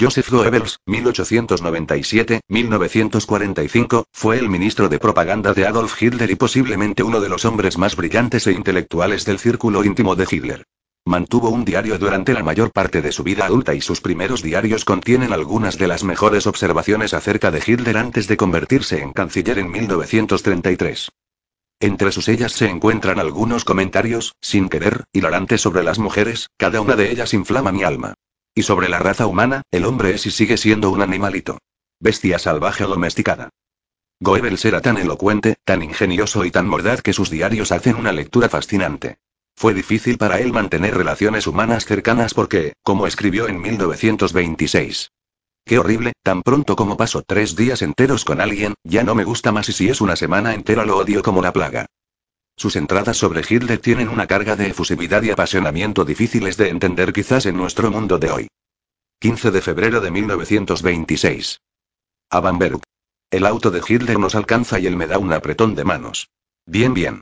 Joseph Goebbels, 1897-1945, fue el ministro de propaganda de Adolf Hitler y posiblemente uno de los hombres más brillantes e intelectuales del círculo íntimo de Hitler. Mantuvo un diario durante la mayor parte de su vida adulta y sus primeros diarios contienen algunas de las mejores observaciones acerca de Hitler antes de convertirse en canciller en 1933. Entre sus ellas se encuentran algunos comentarios, sin querer, hilarantes sobre las mujeres, cada una de ellas inflama mi alma. Y sobre la raza humana, el hombre es y sigue siendo un animalito. Bestia salvaje o domesticada. Goebbels era tan elocuente, tan ingenioso y tan mordaz que sus diarios hacen una lectura fascinante. Fue difícil para él mantener relaciones humanas cercanas porque, como escribió en 1926, Qué horrible, tan pronto como paso tres días enteros con alguien, ya no me gusta más y si es una semana entera lo odio como la plaga. Sus entradas sobre Hitler tienen una carga de efusividad y apasionamiento difíciles de entender quizás en nuestro mundo de hoy. 15 de febrero de 1926. A Bamberg. El auto de Hitler nos alcanza y él me da un apretón de manos. Bien, bien.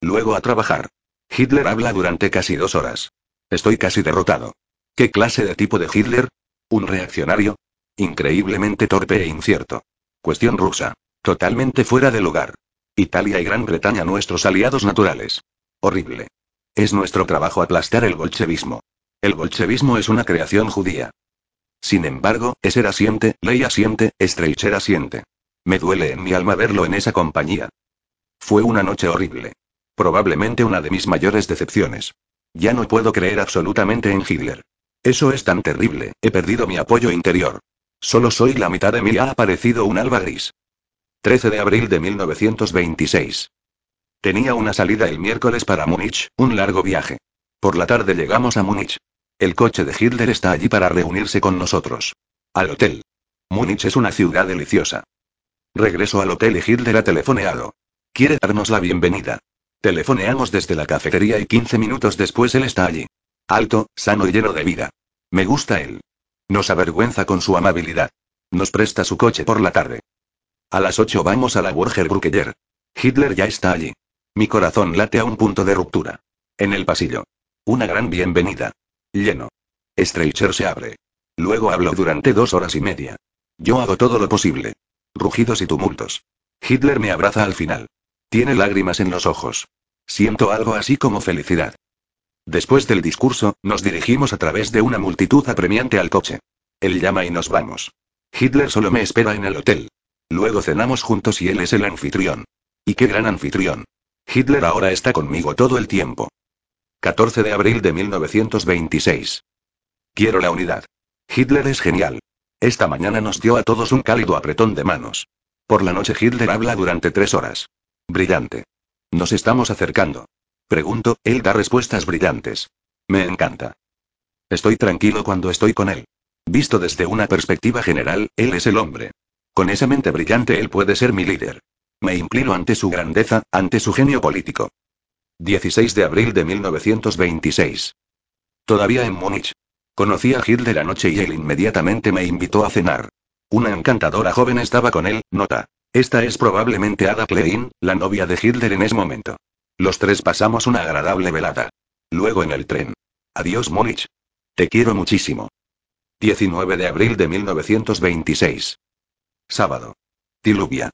Luego a trabajar. Hitler habla durante casi dos horas. Estoy casi derrotado. ¿Qué clase de tipo de Hitler? ¿Un reaccionario? Increíblemente torpe e incierto. Cuestión rusa. Totalmente fuera de lugar. Italia y Gran Bretaña nuestros aliados naturales. Horrible. Es nuestro trabajo aplastar el bolchevismo. El bolchevismo es una creación judía. Sin embargo, Esser asiente, Ley asiente, Streicher asiente. Me duele en mi alma verlo en esa compañía. Fue una noche horrible. Probablemente una de mis mayores decepciones. Ya no puedo creer absolutamente en Hitler. Eso es tan terrible, he perdido mi apoyo interior. Solo soy la mitad de mí ha aparecido un alba gris. 13 de abril de 1926. Tenía una salida el miércoles para Múnich, un largo viaje. Por la tarde llegamos a Múnich. El coche de Hitler está allí para reunirse con nosotros. Al hotel. Múnich es una ciudad deliciosa. Regreso al hotel y Hitler ha telefoneado. Quiere darnos la bienvenida. Telefoneamos desde la cafetería y 15 minutos después él está allí. Alto, sano y lleno de vida. Me gusta él. Nos avergüenza con su amabilidad. Nos presta su coche por la tarde. A las 8 vamos a la Burger Hitler ya está allí. Mi corazón late a un punto de ruptura. En el pasillo. Una gran bienvenida. Lleno. Streicher se abre. Luego habló durante dos horas y media. Yo hago todo lo posible. Rugidos y tumultos. Hitler me abraza al final. Tiene lágrimas en los ojos. Siento algo así como felicidad. Después del discurso, nos dirigimos a través de una multitud apremiante al coche. Él llama y nos vamos. Hitler solo me espera en el hotel. Luego cenamos juntos y él es el anfitrión. Y qué gran anfitrión. Hitler ahora está conmigo todo el tiempo. 14 de abril de 1926. Quiero la unidad. Hitler es genial. Esta mañana nos dio a todos un cálido apretón de manos. Por la noche Hitler habla durante tres horas. Brillante. Nos estamos acercando. Pregunto, él da respuestas brillantes. Me encanta. Estoy tranquilo cuando estoy con él. Visto desde una perspectiva general, él es el hombre. Con esa mente brillante él puede ser mi líder. Me inclino ante su grandeza, ante su genio político. 16 de abril de 1926. Todavía en Múnich. Conocí a Hitler anoche y él inmediatamente me invitó a cenar. Una encantadora joven estaba con él, nota. Esta es probablemente Ada Klein, la novia de Hitler en ese momento. Los tres pasamos una agradable velada. Luego en el tren. Adiós, Múnich. Te quiero muchísimo. 19 de abril de 1926. Sábado. Tilubia.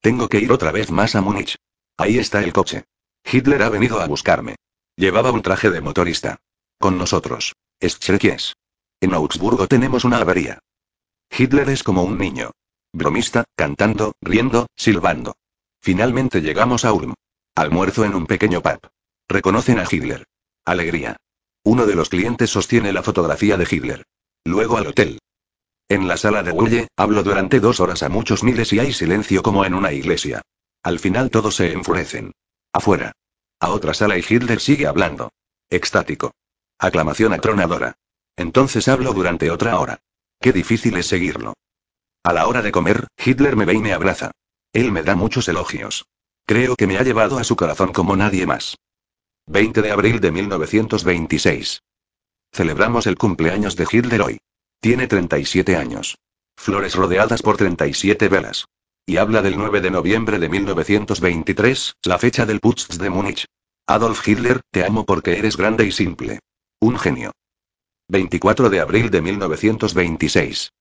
Tengo que ir otra vez más a Múnich. Ahí está el coche. Hitler ha venido a buscarme. Llevaba un traje de motorista. Con nosotros. Schrekies. En Augsburgo tenemos una avería. Hitler es como un niño. Bromista, cantando, riendo, silbando. Finalmente llegamos a Ulm. Almuerzo en un pequeño pub. Reconocen a Hitler. Alegría. Uno de los clientes sostiene la fotografía de Hitler. Luego al hotel. En la sala de huelle, hablo durante dos horas a muchos miles y hay silencio como en una iglesia. Al final todos se enfurecen. Afuera. A otra sala y Hitler sigue hablando. Extático. Aclamación atronadora. Entonces hablo durante otra hora. Qué difícil es seguirlo. A la hora de comer, Hitler me ve y me abraza. Él me da muchos elogios. Creo que me ha llevado a su corazón como nadie más. 20 de abril de 1926. Celebramos el cumpleaños de Hitler hoy. Tiene 37 años. Flores rodeadas por 37 velas. Y habla del 9 de noviembre de 1923, la fecha del Putsch de Múnich. Adolf Hitler, te amo porque eres grande y simple. Un genio. 24 de abril de 1926.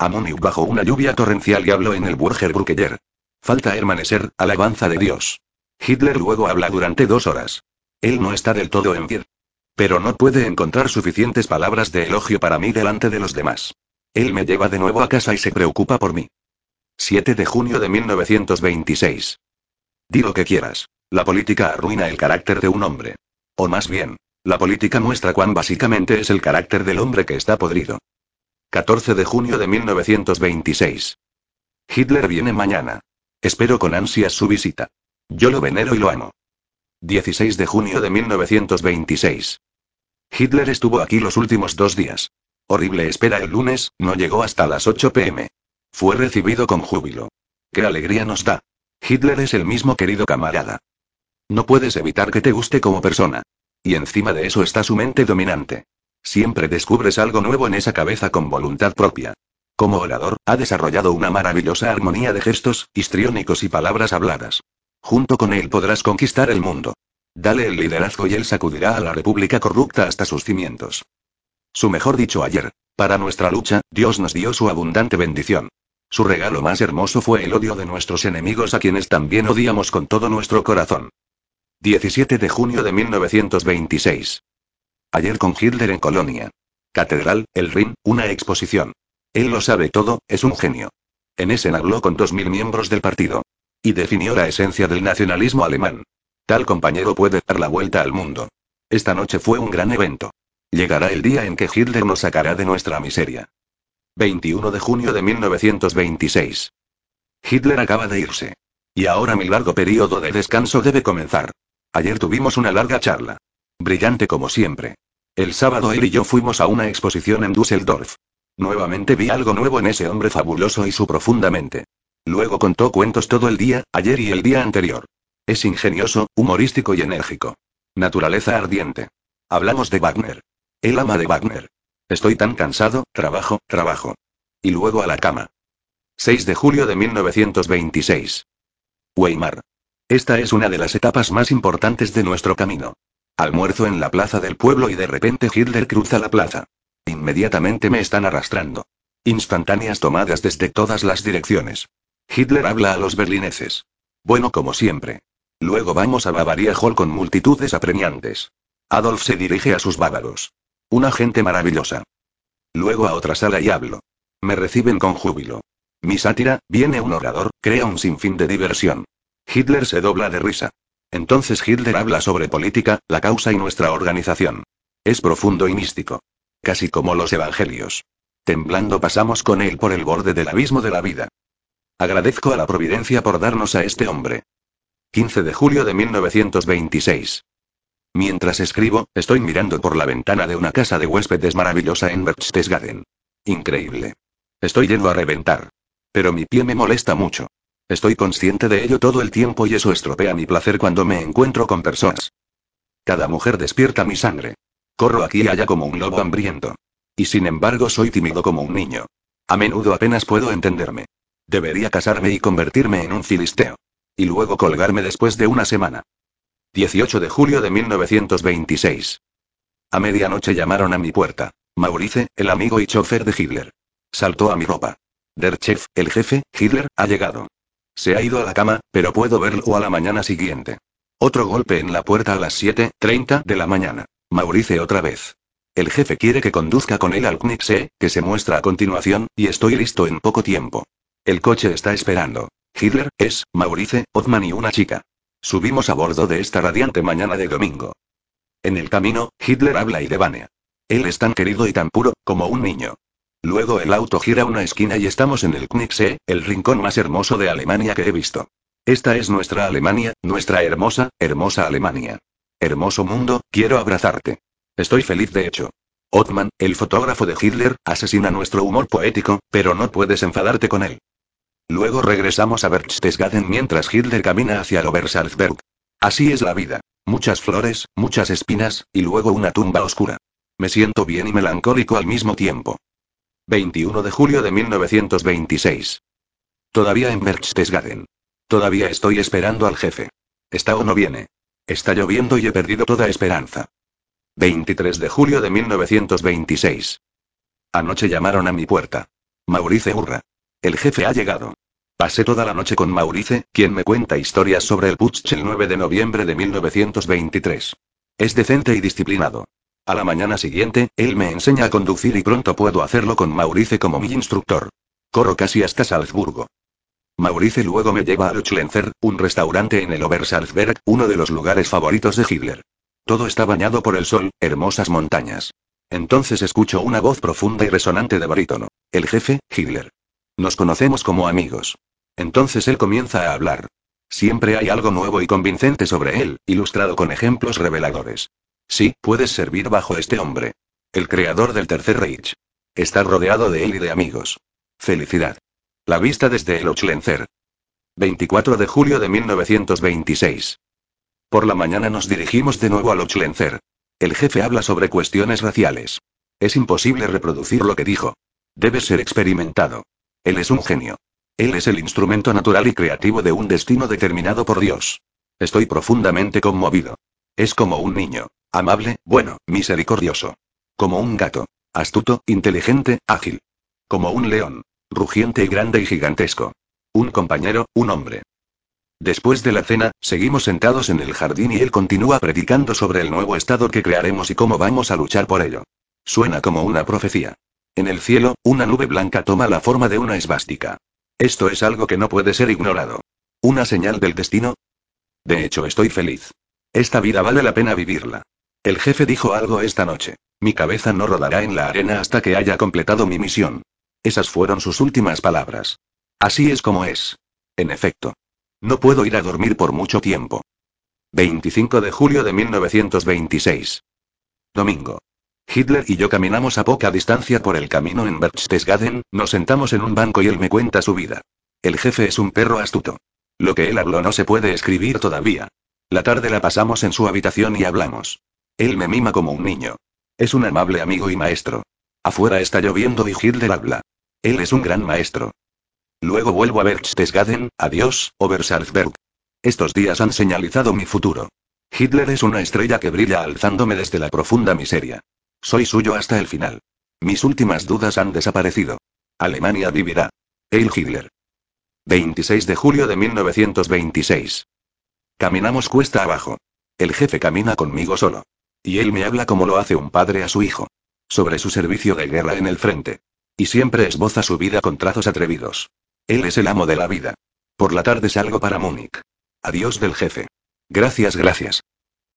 Amuniu bajo una lluvia torrencial y habló en el Burger Bruckeller. Falta hermanecer, alabanza de Dios. Hitler luego habla durante dos horas. Él no está del todo en pie. Pero no puede encontrar suficientes palabras de elogio para mí delante de los demás. Él me lleva de nuevo a casa y se preocupa por mí. 7 de junio de 1926. Di lo que quieras. La política arruina el carácter de un hombre. O más bien, la política muestra cuán básicamente es el carácter del hombre que está podrido. 14 de junio de 1926. Hitler viene mañana. Espero con ansias su visita. Yo lo venero y lo amo. 16 de junio de 1926. Hitler estuvo aquí los últimos dos días. Horrible espera el lunes, no llegó hasta las 8 pm. Fue recibido con júbilo. ¡Qué alegría nos da! Hitler es el mismo querido camarada. No puedes evitar que te guste como persona. Y encima de eso está su mente dominante. Siempre descubres algo nuevo en esa cabeza con voluntad propia. Como orador, ha desarrollado una maravillosa armonía de gestos, histriónicos y palabras habladas. Junto con él podrás conquistar el mundo. Dale el liderazgo y él sacudirá a la república corrupta hasta sus cimientos. Su mejor dicho ayer. Para nuestra lucha, Dios nos dio su abundante bendición. Su regalo más hermoso fue el odio de nuestros enemigos a quienes también odiamos con todo nuestro corazón. 17 de junio de 1926. Ayer con Hitler en Colonia. Catedral, el Rin, una exposición. Él lo sabe todo, es un genio. En Essen habló con 2.000 miembros del partido. Y definió la esencia del nacionalismo alemán. Tal compañero puede dar la vuelta al mundo. Esta noche fue un gran evento. Llegará el día en que Hitler nos sacará de nuestra miseria. 21 de junio de 1926. Hitler acaba de irse. Y ahora mi largo periodo de descanso debe comenzar. Ayer tuvimos una larga charla. Brillante como siempre. El sábado él y yo fuimos a una exposición en Düsseldorf. Nuevamente vi algo nuevo en ese hombre fabuloso y su profundamente. Luego contó cuentos todo el día, ayer y el día anterior. Es ingenioso, humorístico y enérgico. Naturaleza ardiente. Hablamos de Wagner. Él ama de Wagner. Estoy tan cansado, trabajo, trabajo. Y luego a la cama. 6 de julio de 1926. Weimar. Esta es una de las etapas más importantes de nuestro camino. Almuerzo en la plaza del pueblo y de repente Hitler cruza la plaza. Inmediatamente me están arrastrando. Instantáneas tomadas desde todas las direcciones. Hitler habla a los berlineses. Bueno como siempre. Luego vamos a Bavaria Hall con multitudes apremiantes. Adolf se dirige a sus bávaros. Una gente maravillosa. Luego a otra sala y hablo. Me reciben con júbilo. Mi sátira, viene un orador, crea un sinfín de diversión. Hitler se dobla de risa. Entonces Hitler habla sobre política, la causa y nuestra organización. Es profundo y místico. Casi como los evangelios. Temblando pasamos con él por el borde del abismo de la vida. Agradezco a la Providencia por darnos a este hombre. 15 de julio de 1926. Mientras escribo, estoy mirando por la ventana de una casa de huéspedes maravillosa en Berchtesgaden. Increíble. Estoy yendo a reventar. Pero mi pie me molesta mucho. Estoy consciente de ello todo el tiempo y eso estropea mi placer cuando me encuentro con personas. Cada mujer despierta mi sangre. Corro aquí y allá como un lobo hambriento. Y sin embargo soy tímido como un niño. A menudo apenas puedo entenderme. Debería casarme y convertirme en un filisteo. Y luego colgarme después de una semana. 18 de julio de 1926. A medianoche llamaron a mi puerta. Maurice, el amigo y chofer de Hitler. Saltó a mi ropa. Der Chef, el jefe, Hitler, ha llegado. Se ha ido a la cama, pero puedo verlo a la mañana siguiente. Otro golpe en la puerta a las 7.30 de la mañana. Maurice otra vez. El jefe quiere que conduzca con él al Knixe, que se muestra a continuación, y estoy listo en poco tiempo. El coche está esperando. Hitler, es, Maurice, Othman y una chica. Subimos a bordo de esta radiante mañana de domingo. En el camino, Hitler habla y devanea. Él es tan querido y tan puro, como un niño. Luego el auto gira una esquina y estamos en el Knixe, el rincón más hermoso de Alemania que he visto. Esta es nuestra Alemania, nuestra hermosa, hermosa Alemania. Hermoso mundo, quiero abrazarte. Estoy feliz de hecho. Othman, el fotógrafo de Hitler, asesina nuestro humor poético, pero no puedes enfadarte con él. Luego regresamos a Berchtesgaden mientras Hitler camina hacia Obersalzberg. Así es la vida. Muchas flores, muchas espinas, y luego una tumba oscura. Me siento bien y melancólico al mismo tiempo. 21 de julio de 1926. Todavía en Berchtesgaden. Todavía estoy esperando al jefe. ¿Está o no viene? Está lloviendo y he perdido toda esperanza. 23 de julio de 1926. Anoche llamaron a mi puerta. Maurice Urra. El jefe ha llegado. Pasé toda la noche con Maurice, quien me cuenta historias sobre el putsch el 9 de noviembre de 1923. Es decente y disciplinado. A la mañana siguiente, él me enseña a conducir y pronto puedo hacerlo con Maurice como mi instructor. Corro casi hasta Salzburgo. Maurice luego me lleva a Luchlenzer, un restaurante en el Obersalzberg, uno de los lugares favoritos de Hitler. Todo está bañado por el sol, hermosas montañas. Entonces escucho una voz profunda y resonante de barítono. El jefe, Hitler. Nos conocemos como amigos. Entonces él comienza a hablar. Siempre hay algo nuevo y convincente sobre él, ilustrado con ejemplos reveladores. Sí, puedes servir bajo este hombre. El creador del Tercer Reich. Estar rodeado de él y de amigos. Felicidad. La vista desde el Ochlenzer. 24 de julio de 1926. Por la mañana nos dirigimos de nuevo al Ochlenzer. El jefe habla sobre cuestiones raciales. Es imposible reproducir lo que dijo. Debe ser experimentado. Él es un genio. Él es el instrumento natural y creativo de un destino determinado por Dios. Estoy profundamente conmovido. Es como un niño. Amable, bueno, misericordioso. Como un gato. Astuto, inteligente, ágil. Como un león. Rugiente y grande y gigantesco. Un compañero, un hombre. Después de la cena, seguimos sentados en el jardín y él continúa predicando sobre el nuevo estado que crearemos y cómo vamos a luchar por ello. Suena como una profecía. En el cielo, una nube blanca toma la forma de una esvástica. Esto es algo que no puede ser ignorado. ¿Una señal del destino? De hecho, estoy feliz. Esta vida vale la pena vivirla. El jefe dijo algo esta noche. Mi cabeza no rodará en la arena hasta que haya completado mi misión. Esas fueron sus últimas palabras. Así es como es. En efecto. No puedo ir a dormir por mucho tiempo. 25 de julio de 1926. Domingo. Hitler y yo caminamos a poca distancia por el camino en Berchtesgaden, nos sentamos en un banco y él me cuenta su vida. El jefe es un perro astuto. Lo que él habló no se puede escribir todavía. La tarde la pasamos en su habitación y hablamos. Él me mima como un niño. Es un amable amigo y maestro. Afuera está lloviendo y Hitler habla. Él es un gran maestro. Luego vuelvo a Berchtesgaden, adiós, Obersalzberg. Estos días han señalizado mi futuro. Hitler es una estrella que brilla alzándome desde la profunda miseria. Soy suyo hasta el final. Mis últimas dudas han desaparecido. Alemania vivirá. Eil Hitler. 26 de julio de 1926. Caminamos cuesta abajo. El jefe camina conmigo solo. Y él me habla como lo hace un padre a su hijo sobre su servicio de guerra en el frente. Y siempre esboza su vida con trazos atrevidos. Él es el amo de la vida. Por la tarde salgo para Múnich. Adiós del jefe. Gracias, gracias.